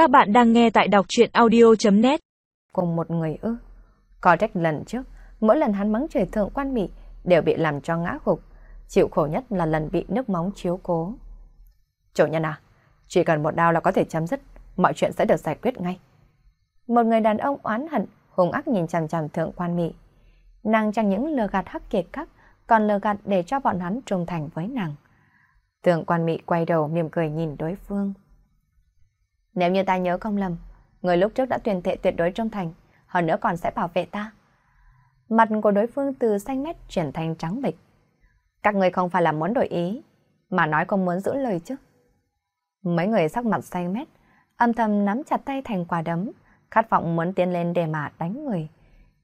Các bạn đang nghe tại đọc chuyện audio.net Cùng một người ư. Có trách lần trước, mỗi lần hắn mắng trời thượng quan mị đều bị làm cho ngã gục. Chịu khổ nhất là lần bị nước móng chiếu cố. Chủ nhân à, chỉ cần một đao là có thể chấm dứt, mọi chuyện sẽ được giải quyết ngay. Một người đàn ông oán hận, hung ác nhìn chằm chằm thượng quan mị. Nàng chẳng những lừa gạt hắc kiệt các, còn lừa gạt để cho bọn hắn trung thành với nàng. Thượng quan mị quay đầu mỉm cười nhìn đối phương. Nếu như ta nhớ không lầm, người lúc trước đã tuyển thệ tuyệt đối trung thành, hơn nữa còn sẽ bảo vệ ta. Mặt của đối phương từ xanh mét chuyển thành trắng bệch. Các người không phải là muốn đổi ý, mà nói không muốn giữ lời chứ. Mấy người sắc mặt xanh mét, âm thầm nắm chặt tay thành quả đấm, khát vọng muốn tiến lên để mà đánh người.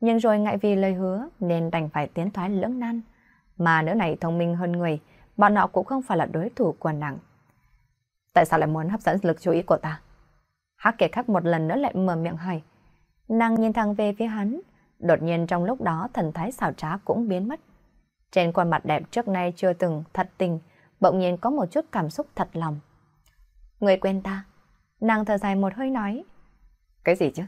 Nhưng rồi ngại vì lời hứa nên đành phải tiến thoái lưỡng nan. Mà nữ này thông minh hơn người, bọn họ cũng không phải là đối thủ của nàng. Tại sao lại muốn hấp dẫn lực chú ý của ta? Hắc kẻ khác một lần nữa lại mở miệng hỏi. Nàng nhìn thẳng về phía hắn, đột nhiên trong lúc đó thần thái xảo trá cũng biến mất. Trên khuôn mặt đẹp trước nay chưa từng thật tình, bỗng nhiên có một chút cảm xúc thật lòng. Người quên ta. Nàng thở dài một hơi nói. Cái gì chứ?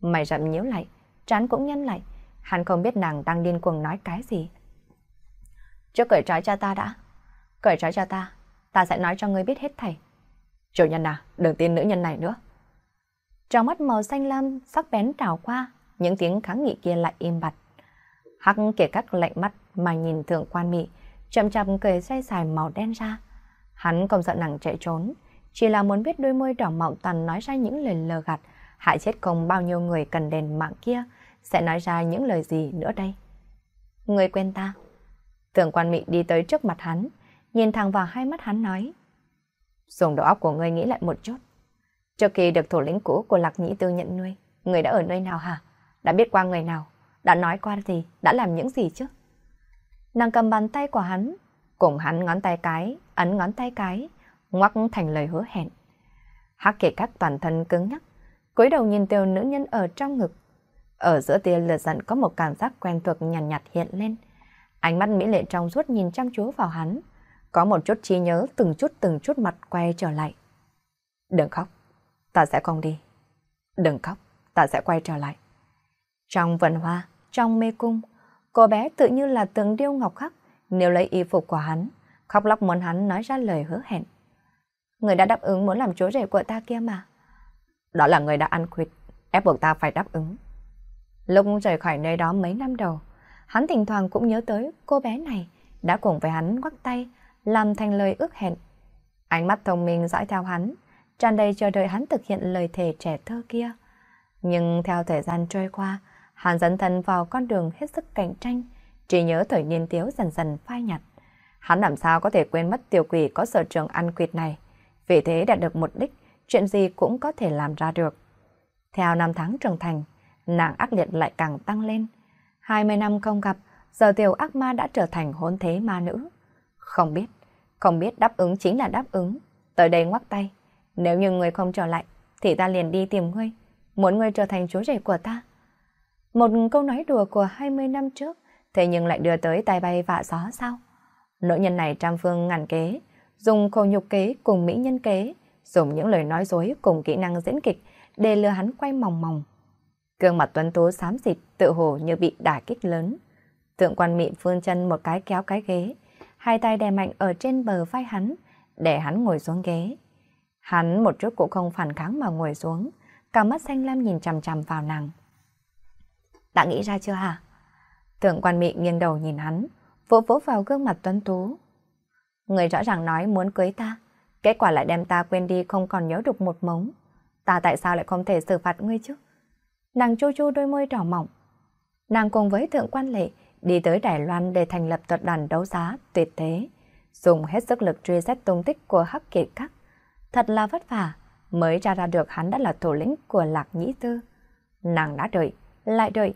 Mày rậm nhíu lại, trán cũng nhăn lại. Hắn không biết nàng đang điên cuồng nói cái gì. Trước cởi trói cho ta đã. Cởi trói cho ta, ta sẽ nói cho ngươi biết hết thảy. Chủ nhân à, đừng tin nữ nhân này nữa. Trong mắt màu xanh lam sắc bén trào qua, những tiếng kháng nghị kia lại im bặt. Hắc kể cắt lạnh mắt mà nhìn thượng quan mị, chậm chậm cười xoay xài màu đen ra. Hắn không sợ nàng chạy trốn, chỉ là muốn biết đôi môi đỏ mọng toàn nói ra những lời lờ gạt, hại chết không bao nhiêu người cần đền mạng kia, sẽ nói ra những lời gì nữa đây. Người quên ta. Thượng quan mị đi tới trước mặt hắn, nhìn thẳng vào hai mắt hắn nói. Dùng đầu óc của ngươi nghĩ lại một chút. Trước khi được thủ lĩnh cũ của Lạc Nhĩ Tư nhận nuôi, người đã ở nơi nào hả? Đã biết qua người nào? Đã nói qua gì? Đã làm những gì chứ? Nàng cầm bàn tay của hắn, cùng hắn ngón tay cái, ấn ngón tay cái, ngoắc thành lời hứa hẹn. Hắc kể các toàn thân cứng nhắc, cúi đầu nhìn tiêu nữ nhân ở trong ngực. Ở giữa tia lửa giận có một cảm giác quen thuộc nhàn nhạt, nhạt hiện lên. Ánh mắt mỹ lệ trong suốt nhìn chăm chú vào hắn, có một chút trí nhớ từng chút từng chút mặt quay trở lại. Đừng khóc, ta sẽ không đi. Đừng khóc, ta sẽ quay trở lại. Trong vườn hoa, trong mê cung, cô bé tự như là tượng điêu ngọc khắc, nếu lấy y phục của hắn, khóc lóc muốn hắn nói ra lời hứa hẹn. Người đã đáp ứng muốn làm chúa rể của ta kia mà. Đó là người đã ăn khuyết, ép buộc ta phải đáp ứng. Lúc rời khỏi nơi đó mấy năm đầu, hắn thỉnh thoảng cũng nhớ tới cô bé này đã cùng với hắn quắc tay, làm thành lời ước hẹn. Ánh mắt thông minh dõi theo hắn, tràn đầy chờ đợi hắn thực hiện lời thề trẻ thơ kia. Nhưng theo thời gian trôi qua, hắn dẫn thân vào con đường hết sức cạnh tranh, chỉ nhớ thời niên thiếu dần dần phai nhạt. Hắn làm sao có thể quên mất tiểu quỷ có sở trường ăn quyệt này. Vì thế đạt được một đích, chuyện gì cũng có thể làm ra được. Theo năm tháng trưởng thành, nàng ác liệt lại càng tăng lên. 20 năm không gặp, giờ tiểu ác ma đã trở thành hôn thế ma nữ. Không biết, không biết đáp ứng chính là đáp ứng. Tới đây ngoắc tay. Nếu như người không trở lại, thì ta liền đi tìm ngươi. Muốn ngươi trở thành chú rể của ta. Một câu nói đùa của 20 năm trước, thế nhưng lại đưa tới tay bay vạ gió sao? Nữ nhân này trăm phương ngàn kế, dùng khổ nhục kế cùng mỹ nhân kế, dùng những lời nói dối cùng kỹ năng diễn kịch để lừa hắn quay mòng mòng. Cương mặt tuấn tú xám xịt tự hồ như bị đả kích lớn. Tượng quan mị phương chân một cái kéo cái ghế, hai tay đè mạnh ở trên bờ vai hắn, để hắn ngồi xuống ghế. Hắn một chút cũng không phản kháng mà ngồi xuống, cả mắt xanh lam nhìn chằm chằm vào nàng. Đã nghĩ ra chưa hả? Tưởng quan mị nghiêng đầu nhìn hắn, vỗ vỗ vào gương mặt tuấn tú. Người rõ ràng nói muốn cưới ta, kết quả lại đem ta quên đi không còn nhớ được một mống. Ta tại sao lại không thể xử phạt ngươi chứ? Nàng chu chu đôi môi đỏ mỏng. Nàng cùng với thượng quan lệ đi tới Đài Loan để thành lập tập đoàn đấu giá tuyệt thế, dùng hết sức lực truy xét tung tích của Hắc Kiệt Các. Thật là vất vả, mới ra ra được hắn đã là thủ lĩnh của Lạc Nhĩ Tư. Nàng đã đợi, lại đợi,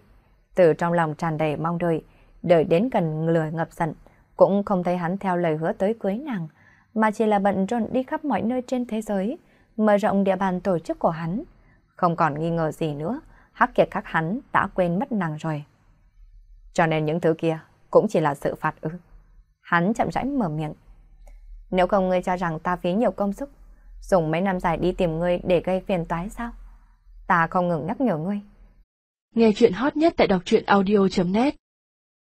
từ trong lòng tràn đầy mong đợi, đợi đến gần lười ngập giận, cũng không thấy hắn theo lời hứa tới cưới nàng, mà chỉ là bận rộn đi khắp mọi nơi trên thế giới, mở rộng địa bàn tổ chức của hắn. Không còn nghi ngờ gì nữa, Hắc Kiệt Các hắn đã quên mất nàng rồi. Cho nên những thứ kia cũng chỉ là sự phạt ư. Hắn chậm rãi mở miệng. Nếu không ngươi cho rằng ta phí nhiều công sức, Dùng mấy năm dài đi tìm ngươi để gây phiền toái sao? Ta không ngừng nhắc nhở ngươi. Nghe chuyện hot nhất tại đọc truyện audio.net